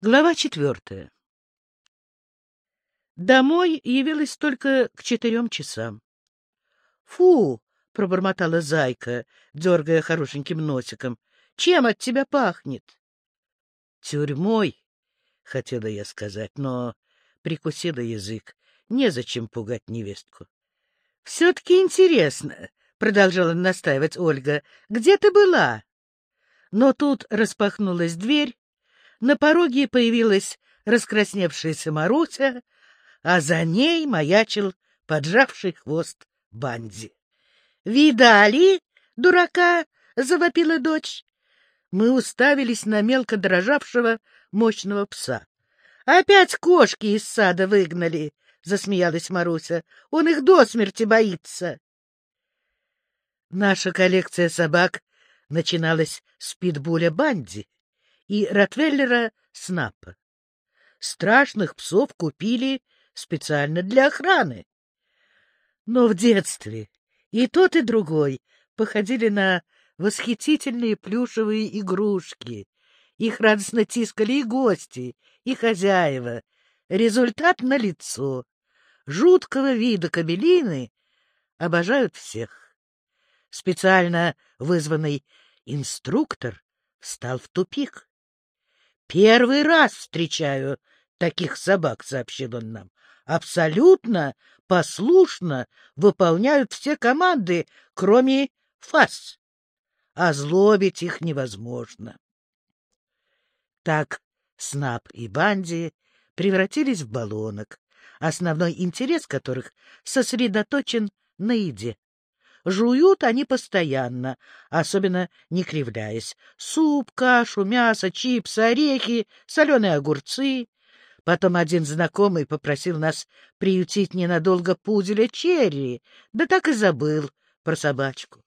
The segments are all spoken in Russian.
Глава четвертая. Домой явилась только к четырем часам. — Фу! — пробормотала зайка, дергая хорошеньким носиком. — Чем от тебя пахнет? — Тюрьмой, — хотела я сказать, но прикусила язык. Незачем пугать невестку. — Все-таки интересно, — продолжала настаивать Ольга. — Где ты была? Но тут распахнулась дверь, на пороге появилась раскрасневшаяся Маруся, а за ней маячил поджавший хвост Банди. — Видали, дурака? — завопила дочь. Мы уставились на мелко дрожавшего мощного пса. — Опять кошки из сада выгнали, — засмеялась Маруся. — Он их до смерти боится. Наша коллекция собак начиналась с питбуля Банди и ротвейлера Снапа. Страшных псов купили специально для охраны. Но в детстве и тот, и другой походили на восхитительные плюшевые игрушки. Их радостно тискали и гости, и хозяева. Результат налицо. Жуткого вида кабелины обожают всех. Специально вызванный инструктор встал в тупик. Первый раз встречаю таких собак, — сообщил он нам. Абсолютно послушно выполняют все команды, кроме фас. Озлобить их невозможно. Так Снап и Банди превратились в баллонок, основной интерес которых сосредоточен на еде. Жуют они постоянно, особенно не кривляясь. Суп, кашу, мясо, чипсы, орехи, соленые огурцы. Потом один знакомый попросил нас приютить ненадолго пуделя Черри, да так и забыл про собачку.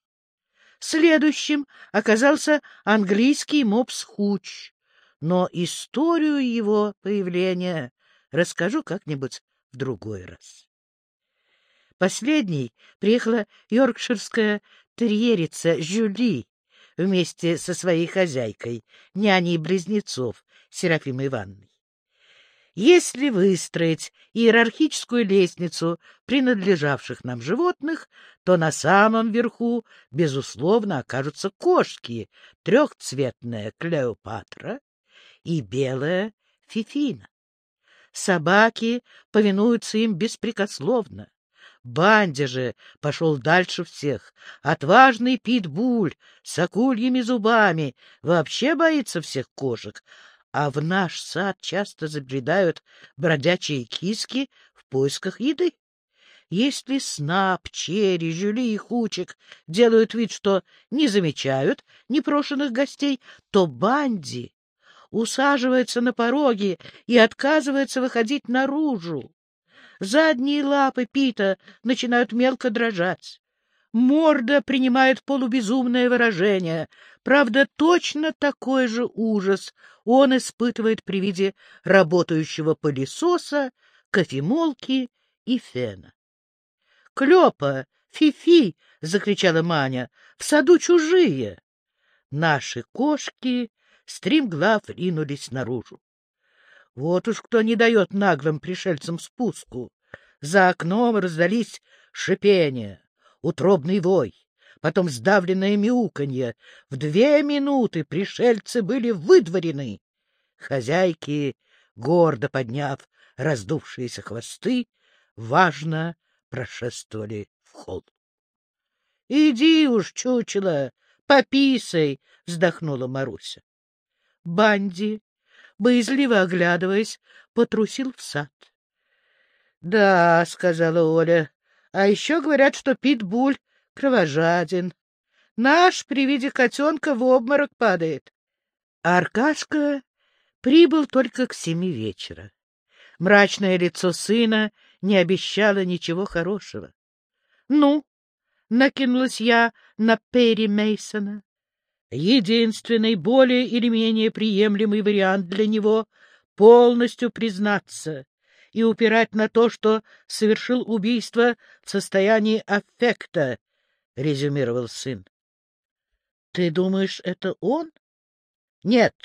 Следующим оказался английский мопс Хуч, но историю его появления расскажу как-нибудь в другой раз. Последней приехала йоркширская терьерица Жюли вместе со своей хозяйкой, няней близнецов Серафимой Ивановной. Если выстроить иерархическую лестницу принадлежавших нам животных, то на самом верху, безусловно, окажутся кошки, трехцветная Клеопатра и белая Фифина. Собаки повинуются им беспрекословно. Банди же пошел дальше всех. Отважный питбуль с акульями зубами вообще боится всех кошек, а в наш сад часто забредают бродячие киски в поисках еды. Если Снап, Черри, Жюли и Хучик делают вид, что не замечают непрошенных гостей, то Банди усаживается на пороге и отказывается выходить наружу. Задние лапы Пита начинают мелко дрожать. Морда принимает полубезумное выражение. Правда, точно такой же ужас он испытывает при виде работающего пылесоса, кофемолки и фена. — Клёпа! Фи-фи! — закричала Маня. — В саду чужие! Наши кошки стримглав ринулись наружу. Вот уж кто не дает наглым пришельцам спуску. За окном раздались шипения, утробный вой, потом сдавленное мяуканье. В две минуты пришельцы были выдворены. Хозяйки, гордо подняв раздувшиеся хвосты, важно прошествовали в холл. — Иди уж, чучело, пописай! — вздохнула Маруся. Банди боязливо оглядываясь, потрусил в сад. — Да, — сказала Оля, — а еще говорят, что питбуль кровожаден. Наш при виде котенка в обморок падает. Аркашка прибыл только к семи вечера. Мрачное лицо сына не обещало ничего хорошего. — Ну, — накинулась я на Перри Мейсона. Единственный, более или менее приемлемый вариант для него — полностью признаться и упирать на то, что совершил убийство в состоянии аффекта, — резюмировал сын. — Ты думаешь, это он? — Нет.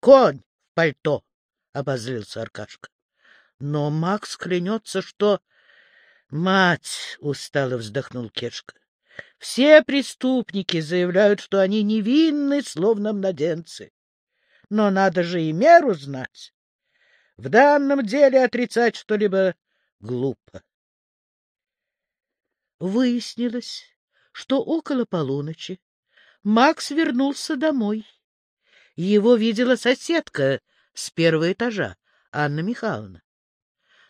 Конь пальто, — обозлился Аркашка. Но Макс клянется, что... — Мать! — устало вздохнул Кешка. — Все преступники заявляют, что они невинны, словно младенцы. Но надо же и меру знать. В данном деле отрицать что-либо глупо. Выяснилось, что около полуночи Макс вернулся домой. Его видела соседка с первого этажа, Анна Михайловна.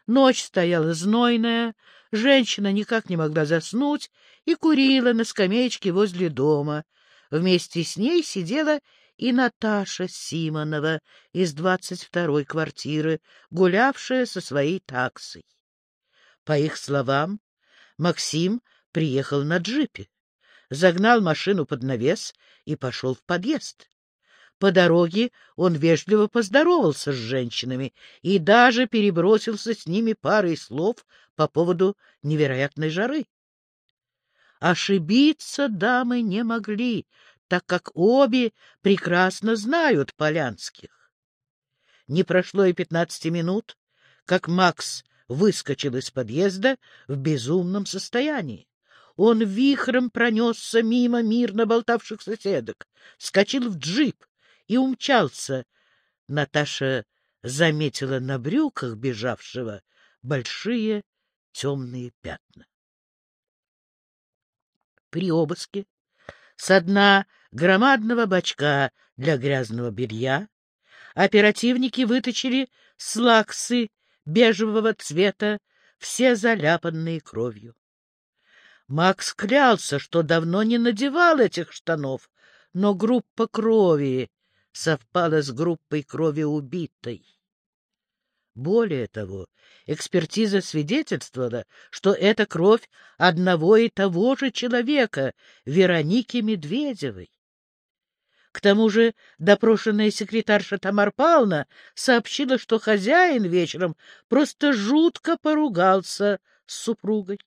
Ночь стояла знойная, женщина никак не могла заснуть и курила на скамеечке возле дома. Вместе с ней сидела и Наташа Симонова из двадцать второй квартиры, гулявшая со своей таксой. По их словам, Максим приехал на джипе, загнал машину под навес и пошел в подъезд. По дороге он вежливо поздоровался с женщинами и даже перебросился с ними парой слов по поводу невероятной жары. Ошибиться дамы не могли, так как обе прекрасно знают Полянских. Не прошло и пятнадцати минут, как Макс выскочил из подъезда в безумном состоянии. Он вихром пронесся мимо мирно болтавших соседок, скочил в джип и умчался. Наташа заметила на брюках бежавшего большие темные пятна. При обыске с дна громадного бачка для грязного белья оперативники вытащили слаксы бежевого цвета, все заляпанные кровью. Макс клялся, что давно не надевал этих штанов, но группа крови совпала с группой крови убитой. Более того, экспертиза свидетельствовала, что это кровь одного и того же человека, Вероники Медведевой. К тому же допрошенная секретарша Тамар Павловна сообщила, что хозяин вечером просто жутко поругался с супругой.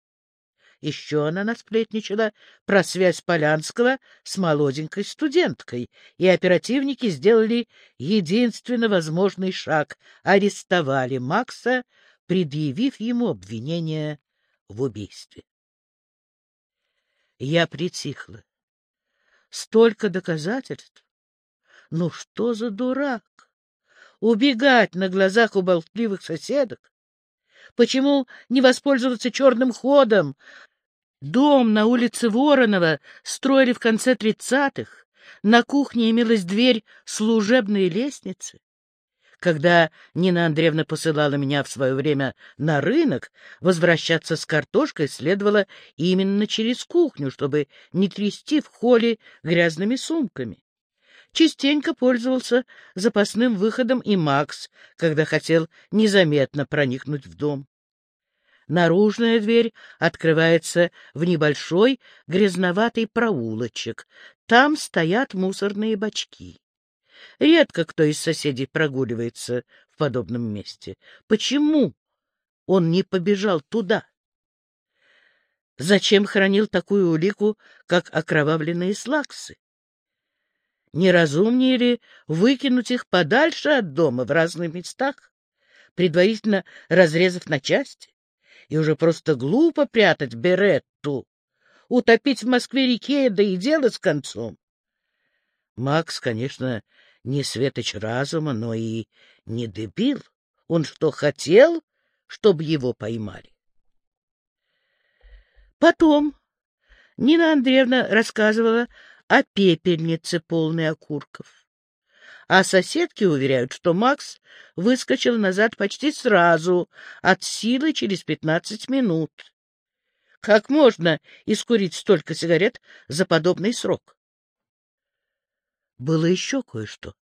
Еще она насплетничала про связь Полянского с молоденькой студенткой, и оперативники сделали единственно возможный шаг — арестовали Макса, предъявив ему обвинение в убийстве. Я притихла. Столько доказательств. Ну что за дурак? Убегать на глазах у болтливых соседок? Почему не воспользоваться черным ходом? Дом на улице Воронова строили в конце тридцатых. На кухне имелась дверь служебной лестницы. Когда Нина Андреевна посылала меня в свое время на рынок, возвращаться с картошкой следовало именно через кухню, чтобы не трясти в холле грязными сумками. Частенько пользовался запасным выходом и Макс, когда хотел незаметно проникнуть в дом. Наружная дверь открывается в небольшой грязноватый проулочек. Там стоят мусорные бачки. Редко кто из соседей прогуливается в подобном месте. Почему он не побежал туда? Зачем хранил такую улику, как окровавленные слаксы? Неразумнее ли выкинуть их подальше от дома в разных местах, предварительно разрезав на части? И уже просто глупо прятать Беретту, утопить в Москве-реке, да и дело с концом. Макс, конечно, не светоч разума, но и не дебил. Он что, хотел, чтобы его поймали? Потом Нина Андреевна рассказывала о пепельнице, полной окурков. А соседки уверяют, что Макс выскочил назад почти сразу, от силы через пятнадцать минут. Как можно искурить столько сигарет за подобный срок? Было еще кое-что.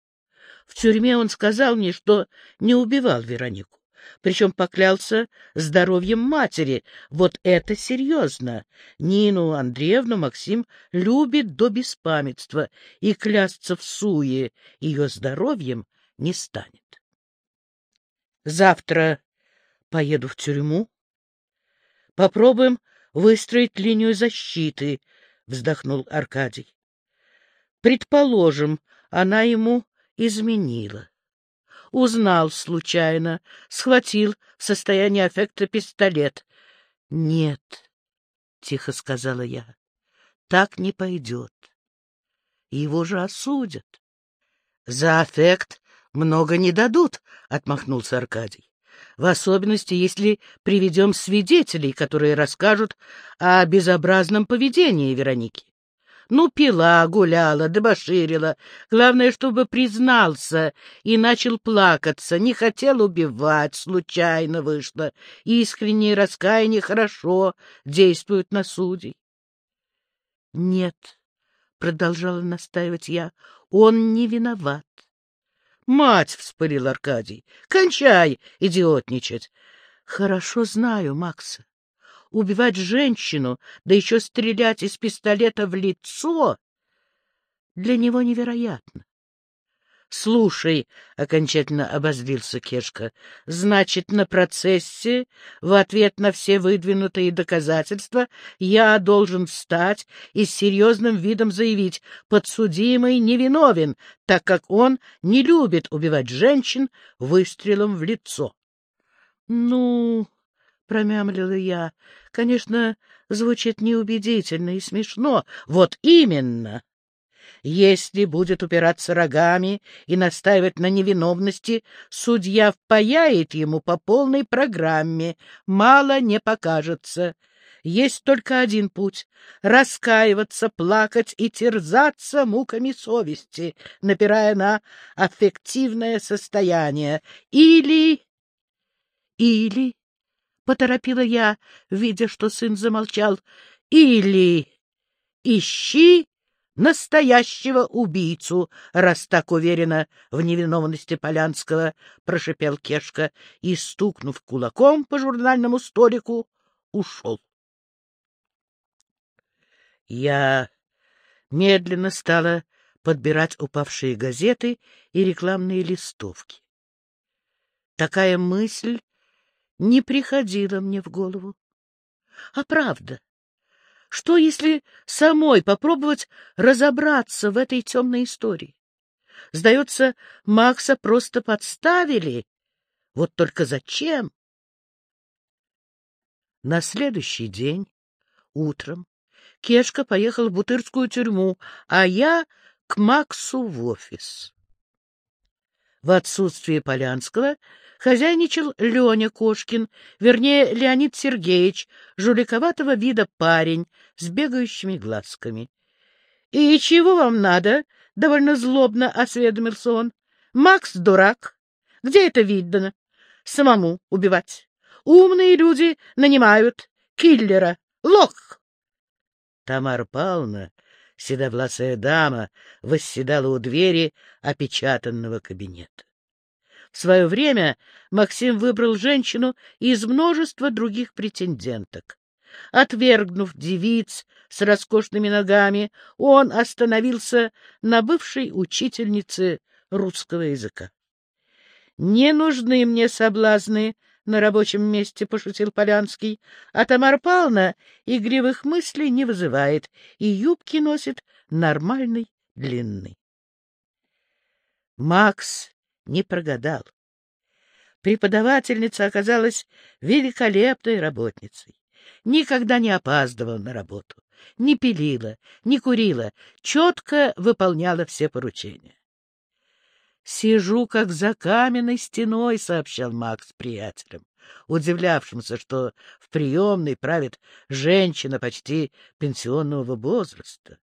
В тюрьме он сказал мне, что не убивал Веронику. Причем поклялся здоровьем матери. Вот это серьезно. Нину Андреевну Максим любит до беспамятства, и клясться в суе ее здоровьем не станет. Завтра поеду в тюрьму. Попробуем выстроить линию защиты, — вздохнул Аркадий. Предположим, она ему изменила. Узнал случайно, схватил в состоянии аффекта пистолет. — Нет, — тихо сказала я, — так не пойдет. Его же осудят. — За аффект много не дадут, — отмахнулся Аркадий. В особенности, если приведем свидетелей, которые расскажут о безобразном поведении Вероники. Ну, пила, гуляла, дебоширила. Главное, чтобы признался и начал плакаться. Не хотел убивать, случайно вышло. Искреннее раскаяние хорошо действует на судей. — Нет, — продолжала настаивать я, — он не виноват. — Мать! — вспылил Аркадий. — Кончай идиотничать. — Хорошо знаю Макса убивать женщину, да еще стрелять из пистолета в лицо, для него невероятно. — Слушай, — окончательно обозлился Кешка, — значит, на процессе, в ответ на все выдвинутые доказательства, я должен встать и с серьезным видом заявить, подсудимый невиновен, так как он не любит убивать женщин выстрелом в лицо. — Ну, — промямлила я. — Конечно, звучит неубедительно и смешно. Вот именно! Если будет упираться рогами и настаивать на невиновности, судья впаяет ему по полной программе, мало не покажется. Есть только один путь — раскаиваться, плакать и терзаться муками совести, напирая на аффективное состояние. Или... Или — поторопила я, видя, что сын замолчал. — Или ищи настоящего убийцу, раз так уверена в невиновности Полянского, — прошипел Кешка и, стукнув кулаком по журнальному столику, ушел. Я медленно стала подбирать упавшие газеты и рекламные листовки. Такая мысль не приходило мне в голову. А правда, что если самой попробовать разобраться в этой темной истории? Сдается, Макса просто подставили. Вот только зачем? На следующий день, утром, Кешка поехал в Бутырскую тюрьму, а я к Максу в офис. В отсутствие Полянского хозяйничал Леня Кошкин, вернее, Леонид Сергеевич, жуликоватого вида парень с бегающими глазками. — И чего вам надо? — довольно злобно осведомился он. — Макс дурак. Где это видно? Самому убивать. Умные люди нанимают киллера. Лох! Тамара Павловна седовласая дама восседала у двери опечатанного кабинета. В свое время Максим выбрал женщину из множества других претенденток. Отвергнув девиц с роскошными ногами, он остановился на бывшей учительнице русского языка. «Не нужны мне соблазны на рабочем месте», — пошутил Полянский, «а Тамара Павловна игривых мыслей не вызывает и юбки носит нормальной длины». Макс не прогадал. Преподавательница оказалась великолепной работницей. Никогда не опаздывала на работу, не пилила, не курила, четко выполняла все поручения. «Сижу, как за каменной стеной», — сообщал Макс приятелям, удивлявшимся, что в приемной правит женщина почти пенсионного возраста.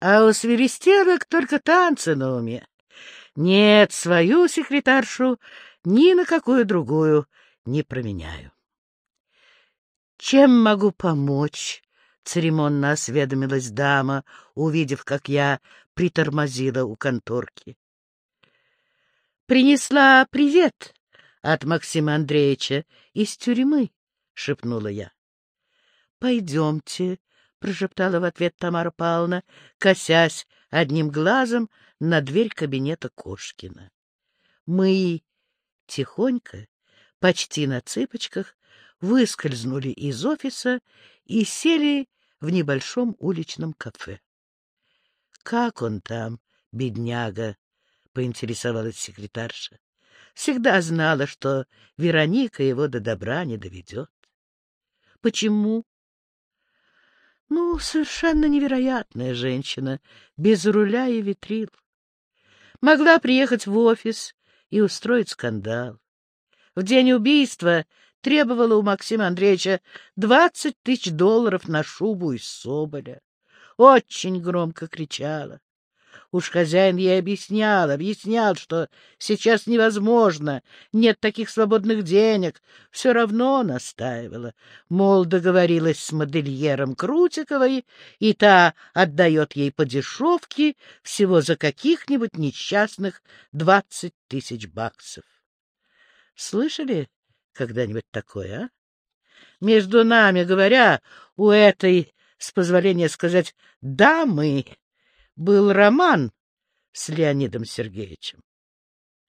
А у свиристелок только танцы на уме. Нет, свою секретаршу ни на какую другую не променяю. «Чем могу помочь?» — церемонно осведомилась дама, увидев, как я притормозила у конторки. «Принесла привет от Максима Андреевича из тюрьмы», — шепнула я. «Пойдемте», — прошептала в ответ Тамара Павловна, косясь одним глазом на дверь кабинета Кошкина. Мы тихонько, почти на цыпочках, выскользнули из офиса и сели в небольшом уличном кафе. — Как он там, бедняга? — поинтересовалась секретарша. всегда знала, что Вероника его до добра не доведет. Почему? Ну, совершенно невероятная женщина, без руля и витрил. Могла приехать в офис и устроить скандал. В день убийства требовала у Максима Андреевича двадцать тысяч долларов на шубу из соболя. Очень громко кричала. Уж хозяин ей объяснял, объяснял, что сейчас невозможно, нет таких свободных денег. Все равно настаивала. Мол, договорилась с модельером Крутиковой, и та отдает ей по дешевке всего за каких-нибудь несчастных двадцать тысяч баксов. Слышали когда-нибудь такое, а? Между нами говоря, у этой, с позволения сказать, дамы был роман с Леонидом Сергеевичем.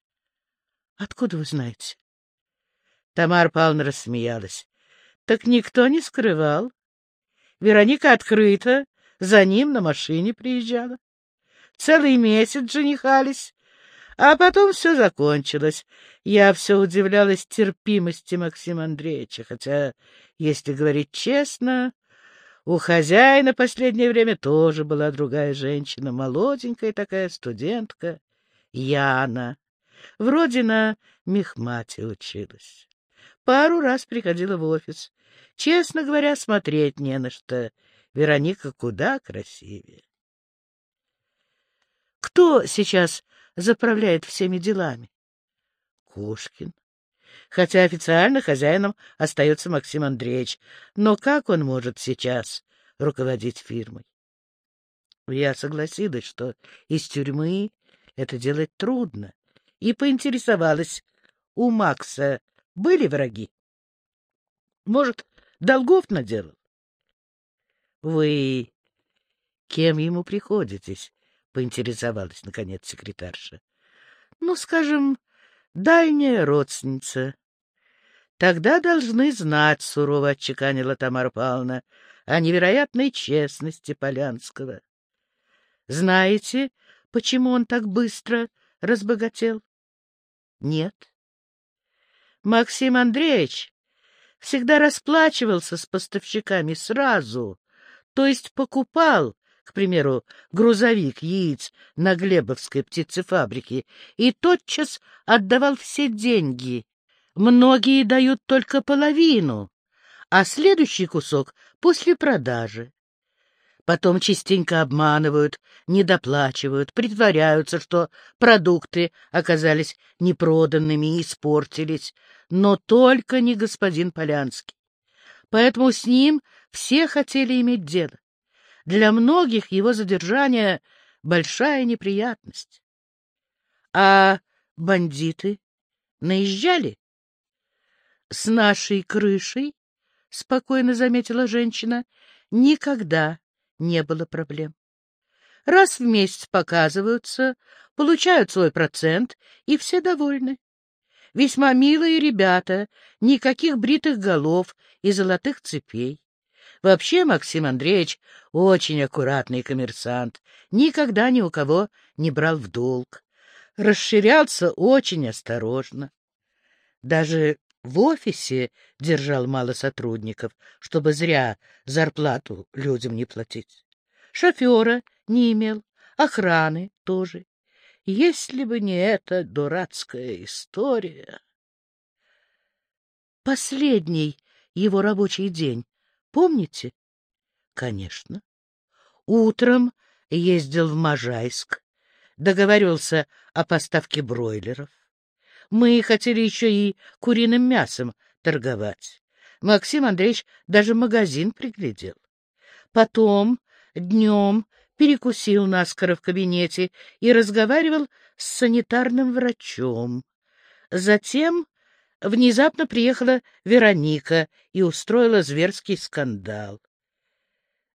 — Откуда вы знаете? Тамара Павловна рассмеялась. — Так никто не скрывал. Вероника открыто за ним на машине приезжала. Целый месяц женихались, а потом все закончилось. Я все удивлялась терпимости Максима Андреевича, хотя, если говорить честно, у хозяина последнее время тоже была другая женщина, молоденькая такая студентка, Яна. Вроде на мехмате училась. Пару раз приходила в офис. Честно говоря, смотреть не на что. Вероника куда красивее. Кто сейчас заправляет всеми делами? Кошкин хотя официально хозяином остается Максим Андреевич. Но как он может сейчас руководить фирмой? Я согласилась, что из тюрьмы это делать трудно, и поинтересовалась, у Макса были враги? Может, долгов наделал? — Вы кем ему приходитесь? — поинтересовалась, наконец, секретарша. — Ну, скажем, дальняя родственница. Тогда должны знать, — сурово отчеканила Тамара Павловна, — о невероятной честности Полянского. Знаете, почему он так быстро разбогател? Нет. Максим Андреевич всегда расплачивался с поставщиками сразу, то есть покупал к примеру, грузовик яиц на Глебовской птицефабрике, и тотчас отдавал все деньги. Многие дают только половину, а следующий кусок — после продажи. Потом частенько обманывают, недоплачивают, притворяются, что продукты оказались непроданными и испортились, но только не господин Полянский. Поэтому с ним все хотели иметь дело. Для многих его задержание — большая неприятность. А бандиты наезжали? — С нашей крышей, — спокойно заметила женщина, — никогда не было проблем. Раз в месяц показываются, получают свой процент, и все довольны. Весьма милые ребята, никаких бритых голов и золотых цепей. Вообще Максим Андреевич очень аккуратный коммерсант, никогда ни у кого не брал в долг. Расширялся очень осторожно. Даже в офисе держал мало сотрудников, чтобы зря зарплату людям не платить. Шофера не имел, охраны тоже. Если бы не эта дурацкая история... Последний его рабочий день Помните? Конечно. Утром ездил в Можайск, договорился о поставке бройлеров. Мы хотели еще и куриным мясом торговать. Максим Андреевич даже магазин приглядел. Потом днем перекусил наскоро в кабинете и разговаривал с санитарным врачом. Затем внезапно приехала Вероника и устроила зверский скандал.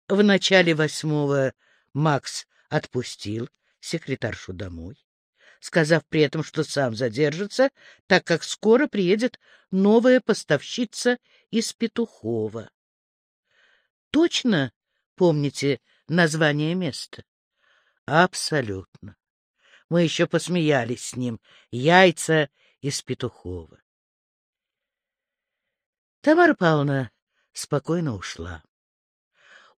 В начале восьмого Макс отпустил секретаршу домой, сказав при этом, что сам задержится, так как скоро приедет новая поставщица из Петухова. Точно помните название места? Абсолютно. Мы еще посмеялись с ним. Яйца из Петухова. Тамара Павловна спокойно ушла.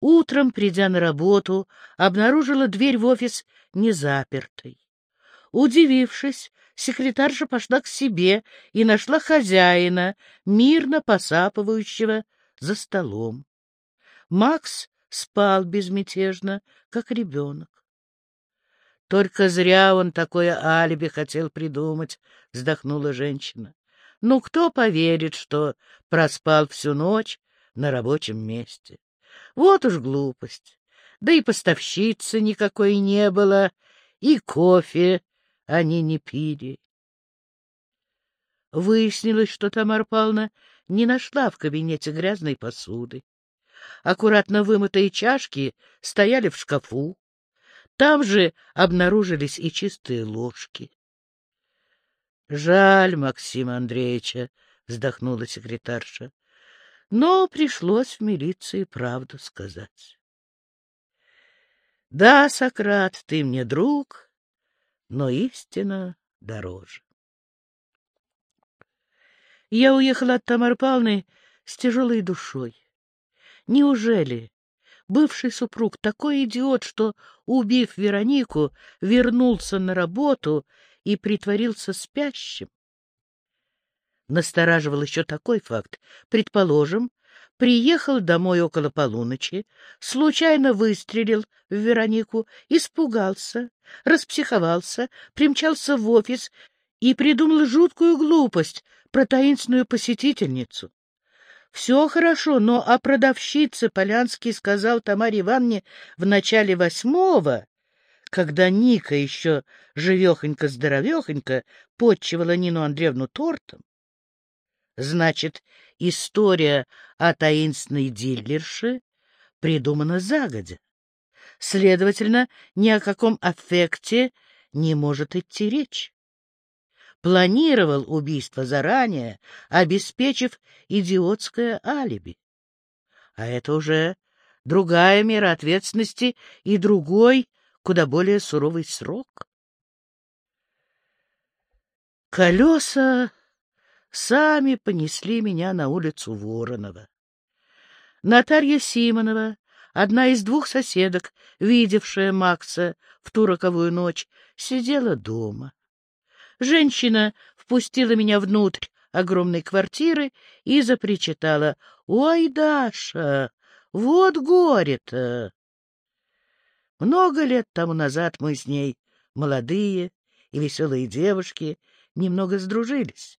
Утром, придя на работу, обнаружила дверь в офис незапертой. Удивившись, секретарша пошла к себе и нашла хозяина, мирно посапывающего за столом. Макс спал безмятежно, как ребенок. Только зря он такое алиби хотел придумать, — вздохнула женщина. Ну, кто поверит, что проспал всю ночь на рабочем месте? Вот уж глупость. Да и поставщицы никакой не было, и кофе они не пили. Выяснилось, что Тамара Павловна не нашла в кабинете грязной посуды. Аккуратно вымытые чашки стояли в шкафу. Там же обнаружились и чистые ложки. — Жаль Максима Андреевича, — вздохнула секретарша. Но пришлось в милиции правду сказать. — Да, Сократ, ты мне друг, но истина дороже. Я уехала от Тамары Павловны с тяжелой душой. Неужели бывший супруг такой идиот, что, убив Веронику, вернулся на работу и притворился спящим? Настораживал еще такой факт. Предположим, приехал домой около полуночи, случайно выстрелил в Веронику, испугался, распсиховался, примчался в офис и придумал жуткую глупость про таинственную посетительницу. Все хорошо, но о продавщице Полянский сказал Тамаре Ивановне в начале восьмого, когда Ника еще живехонько-здоровехонько подчивала Нину Андреевну тортом. Значит, история о таинственной дилерше придумана загодя. Следовательно, ни о каком аффекте не может идти речь планировал убийство заранее, обеспечив идиотское алиби. А это уже другая мера ответственности и другой, куда более суровый срок. Колеса сами понесли меня на улицу Воронова. Наталья Симонова, одна из двух соседок, видевшая Макса в ту роковую ночь, сидела дома. Женщина впустила меня внутрь огромной квартиры и запричитала. — Ой, Даша, вот горе-то! Много лет тому назад мы с ней, молодые и веселые девушки, немного сдружились.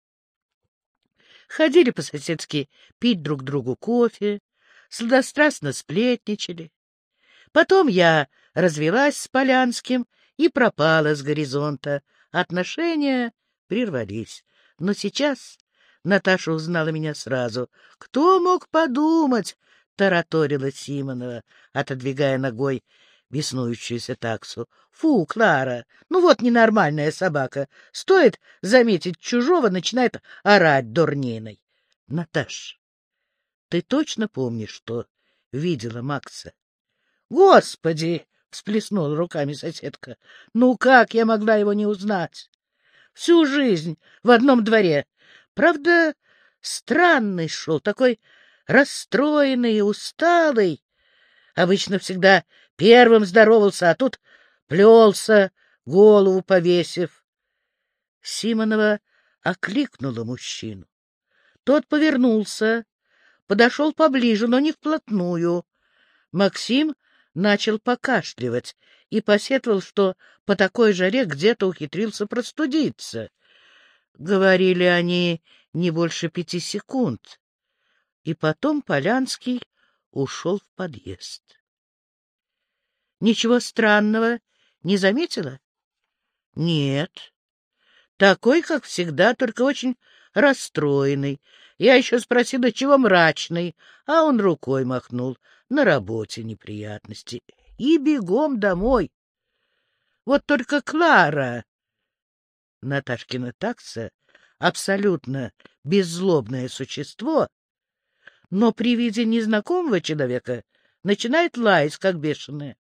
Ходили по-соседски пить друг другу кофе, сладострастно сплетничали. Потом я развелась с Полянским и пропала с горизонта, Отношения прервались. Но сейчас Наташа узнала меня сразу. «Кто мог подумать?» — тараторила Симонова, отодвигая ногой беснующуюся таксу. «Фу, Клара, ну вот ненормальная собака. Стоит заметить чужого, начинает орать дурниной. Наташ, ты точно помнишь, что видела Макса?» «Господи!» всплеснула руками соседка. Ну как я могла его не узнать? Всю жизнь в одном дворе. Правда, странный шел, такой расстроенный и усталый. Обычно всегда первым здоровался, а тут плелся, голову повесив. Симонова окликнула мужчину. Тот повернулся, подошел поближе, но не вплотную. Максим начал покашливать и посетовал, что по такой жаре где-то ухитрился простудиться. Говорили они не больше пяти секунд. И потом Полянский ушел в подъезд. Ничего странного не заметила? Нет. Такой, как всегда, только очень расстроенный. Я еще спросила, чего мрачный, а он рукой махнул на работе неприятности. И бегом домой. Вот только Клара... Наташкина такса — абсолютно беззлобное существо, но при виде незнакомого человека начинает лаять, как бешеная.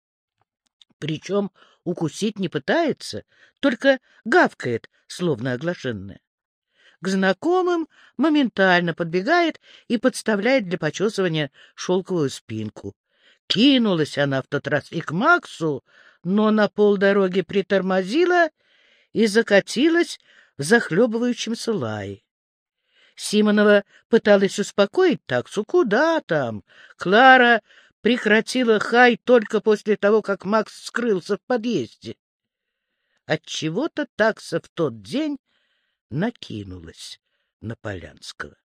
Причем укусить не пытается, только гавкает, словно оглашенная. к знакомым, моментально подбегает и подставляет для почесывания шелковую спинку. Кинулась она в тот раз и к Максу, но на полдороги притормозила и закатилась в захлебывающемся лае. Симонова пыталась успокоить таксу. Куда там? Клара прекратила хай только после того, как Макс скрылся в подъезде. Отчего-то такса в тот день накинулась на Полянского.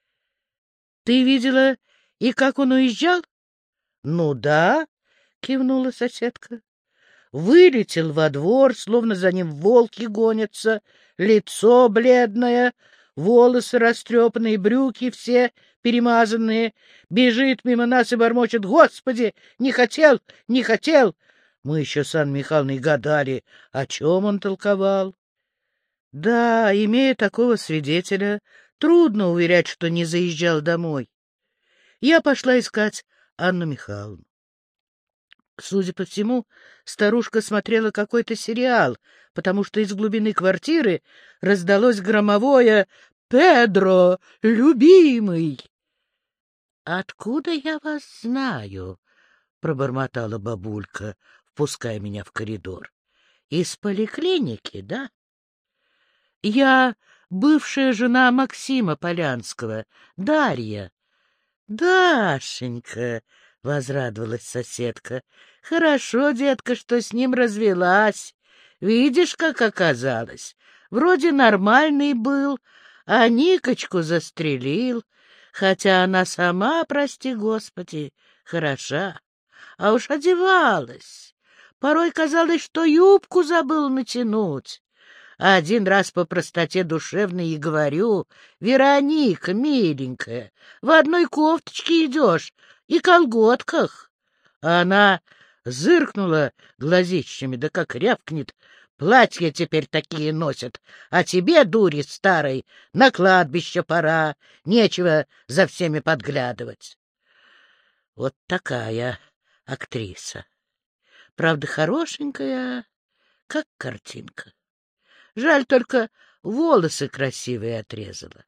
— Ты видела, и как он уезжал? — Ну да, — кивнула соседка. Вылетел во двор, словно за ним волки гонятся, лицо бледное, волосы растрепанные, брюки все перемазанные, бежит мимо нас и бормочет «Господи! Не хотел! Не хотел!» Мы еще с Анной Михайловной гадали, о чем он толковал. Да, имея такого свидетеля, трудно уверять, что не заезжал домой. Я пошла искать Анну Михайловну. Судя по всему, старушка смотрела какой-то сериал, потому что из глубины квартиры раздалось громовое «Педро, любимый!» «Откуда я вас знаю?» — пробормотала бабулька, впуская меня в коридор. «Из поликлиники, да?» «Я бывшая жена Максима Полянского, Дарья». «Дашенька!» — возрадовалась соседка. — Хорошо, детка, что с ним развелась. Видишь, как оказалось. Вроде нормальный был, а Никочку застрелил, хотя она сама, прости господи, хороша. А уж одевалась. Порой казалось, что юбку забыл натянуть. А один раз по простоте душевной и говорю, «Вероника, миленькая, в одной кофточке идешь и колготках». А она зыркнула глазищами, да как рявкнет. Платья теперь такие носят, а тебе, дури старой, на кладбище пора, нечего за всеми подглядывать. Вот такая актриса. Правда, хорошенькая, как картинка. Жаль только, волосы красивые отрезала.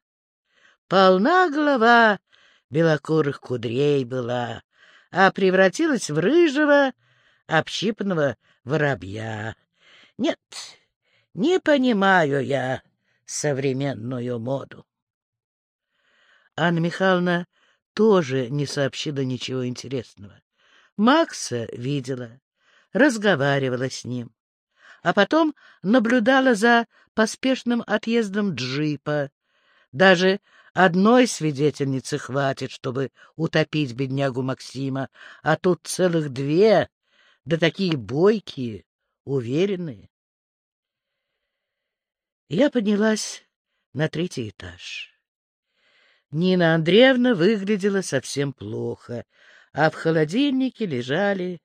Полна голова белокурых кудрей была, а превратилась в рыжего, общипанного воробья. Нет, не понимаю я современную моду. Анна Михайловна тоже не сообщила ничего интересного. Макса видела, разговаривала с ним, а потом наблюдала за поспешным отъездом джипа. Даже Одной свидетельницы хватит, чтобы утопить беднягу Максима, а тут целых две, да такие бойкие, уверенные. Я поднялась на третий этаж. Нина Андреевна выглядела совсем плохо, а в холодильнике лежали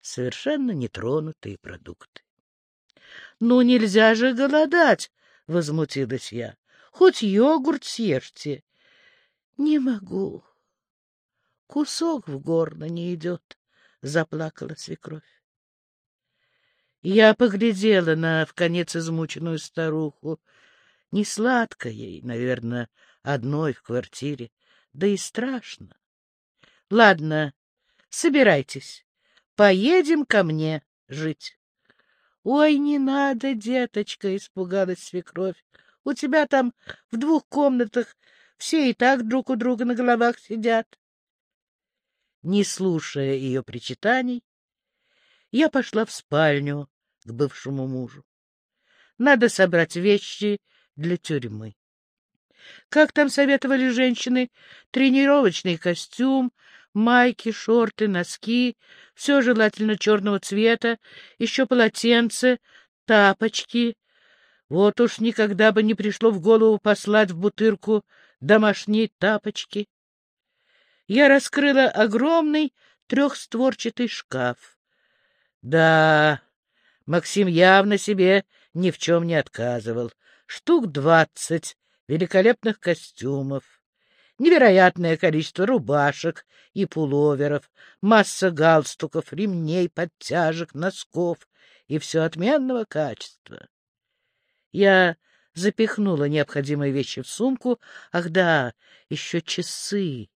совершенно нетронутые продукты. — Ну, нельзя же голодать! — возмутилась я. Хоть йогурт съешьте. — Не могу. Кусок в горло не идет, — заплакала свекровь. Я поглядела на в конец измученную старуху. Не сладко ей, наверное, одной в квартире, да и страшно. Ладно, собирайтесь, поедем ко мне жить. — Ой, не надо, деточка, — испугалась свекровь. У тебя там в двух комнатах все и так друг у друга на головах сидят. Не слушая ее причитаний, я пошла в спальню к бывшему мужу. Надо собрать вещи для тюрьмы. Как там советовали женщины? Тренировочный костюм, майки, шорты, носки, все желательно черного цвета, еще полотенце, тапочки, вот уж никогда бы не пришло в голову послать в бутырку домашние тапочки. Я раскрыла огромный трехстворчатый шкаф. Да, Максим явно себе ни в чем не отказывал. Штук двадцать великолепных костюмов, невероятное количество рубашек и пуловеров, масса галстуков, ремней, подтяжек, носков и все отменного качества. Я запихнула необходимые вещи в сумку. Ах да, еще часы.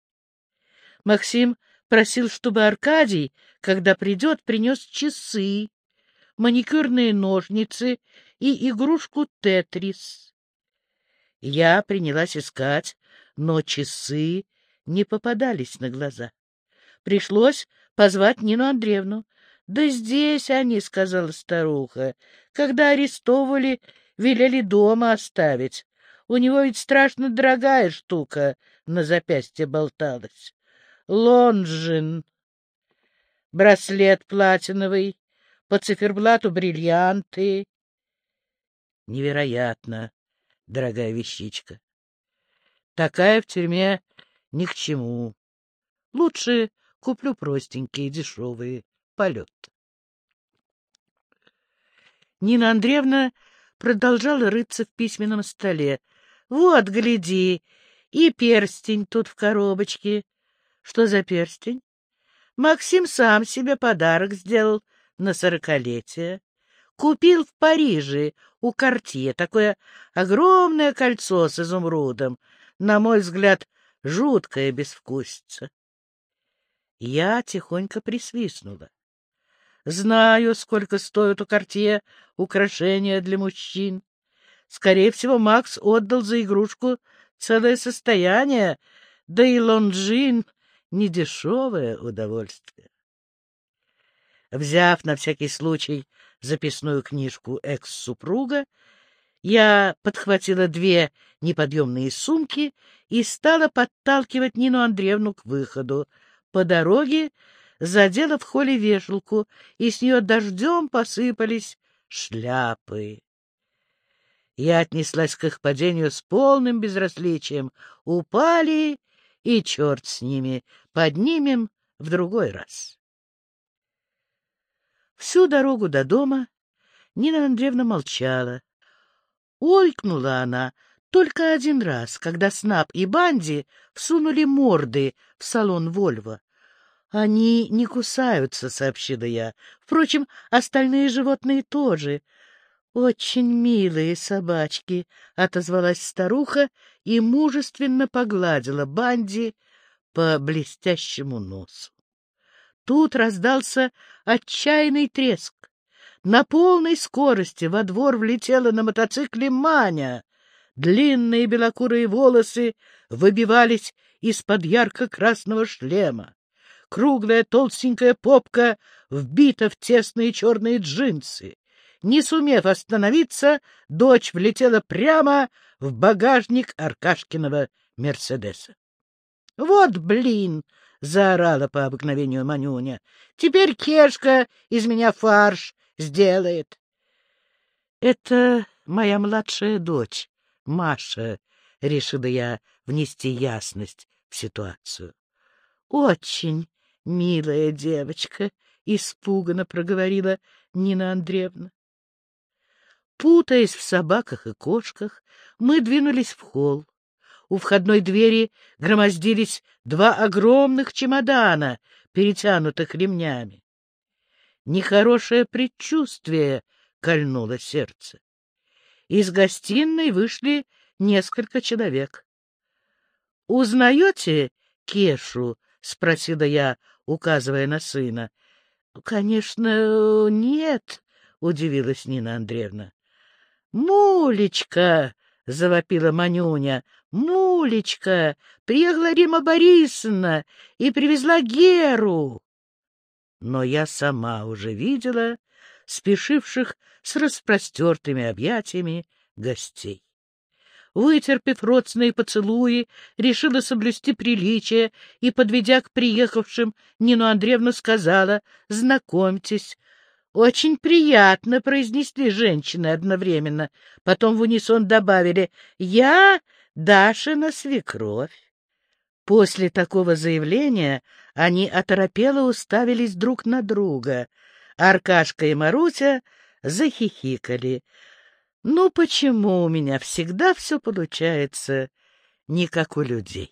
Максим просил, чтобы Аркадий, когда придет, принес часы, маникюрные ножницы и игрушку «Тетрис». Я принялась искать, но часы не попадались на глаза. Пришлось позвать Нину Андреевну. — Да здесь они, — сказала старуха. Когда арестовывали, велели дома оставить. У него ведь страшно дорогая штука на запястье болталась. Лонжин. Браслет платиновый, по циферблату бриллианты. Невероятно, дорогая вещичка. Такая в тюрьме ни к чему. Лучше куплю простенькие, дешевые. Полет. Нина Андреевна продолжала рыться в письменном столе. Вот, гляди, и перстень тут в коробочке. Что за перстень? Максим сам себе подарок сделал на сорокалетие. Купил в Париже у Кортье такое огромное кольцо с изумрудом. На мой взгляд, жуткая безвкусица. Я тихонько присвистнула. Знаю, сколько стоят у Кортье украшения для мужчин. Скорее всего, Макс отдал за игрушку целое состояние, да и Лонжин — недешевое удовольствие. Взяв на всякий случай записную книжку экс-супруга, я подхватила две неподъемные сумки и стала подталкивать Нину Андреевну к выходу. По дороге задела в холле вешалку, и с нее дождем посыпались шляпы. Я отнеслась к их падению с полным безразличием. Упали, и черт с ними, поднимем в другой раз. Всю дорогу до дома Нина Андреевна молчала. Ойкнула она только один раз, когда Снап и Банди всунули морды в салон Вольво. «Они не кусаются», — сообщила я. «Впрочем, остальные животные тоже». «Очень милые собачки», — отозвалась старуха и мужественно погладила Банди по блестящему носу. Тут раздался отчаянный треск. На полной скорости во двор влетела на мотоцикле Маня. Длинные белокурые волосы выбивались из-под ярко-красного шлема. Круглая толстенькая попка вбита в тесные черные джинсы. Не сумев остановиться, дочь влетела прямо в багажник Аркашкиного Мерседеса. — Вот блин! — заорала по обыкновению Манюня. — Теперь Кешка из меня фарш сделает. — Это моя младшая дочь, Маша, — решила я внести ясность в ситуацию. — Очень милая девочка, — испуганно проговорила Нина Андреевна. Путаясь в собаках и кошках, мы двинулись в холл. У входной двери громоздились два огромных чемодана, перетянутых ремнями. Нехорошее предчувствие кольнуло сердце. Из гостиной вышли несколько человек. — Узнаете Кешу? — спросила я, указывая на сына. — Конечно, нет, — удивилась Нина Андреевна. — Мулечка! — завопила Манюня. «Мулечка! Приехала Рима Борисовна и привезла Геру!» Но я сама уже видела спешивших с распростертыми объятиями гостей. Вытерпев родственные поцелуи, решила соблюсти приличие и, подведя к приехавшим, Нину Андреевну сказала «Знакомьтесь, «Очень приятно», — произнесли женщины одновременно. Потом в унисон добавили «Я Дашина свекровь». После такого заявления они оторопело уставились друг на друга. Аркашка и Маруся захихикали. «Ну почему у меня всегда все получается не как у людей?»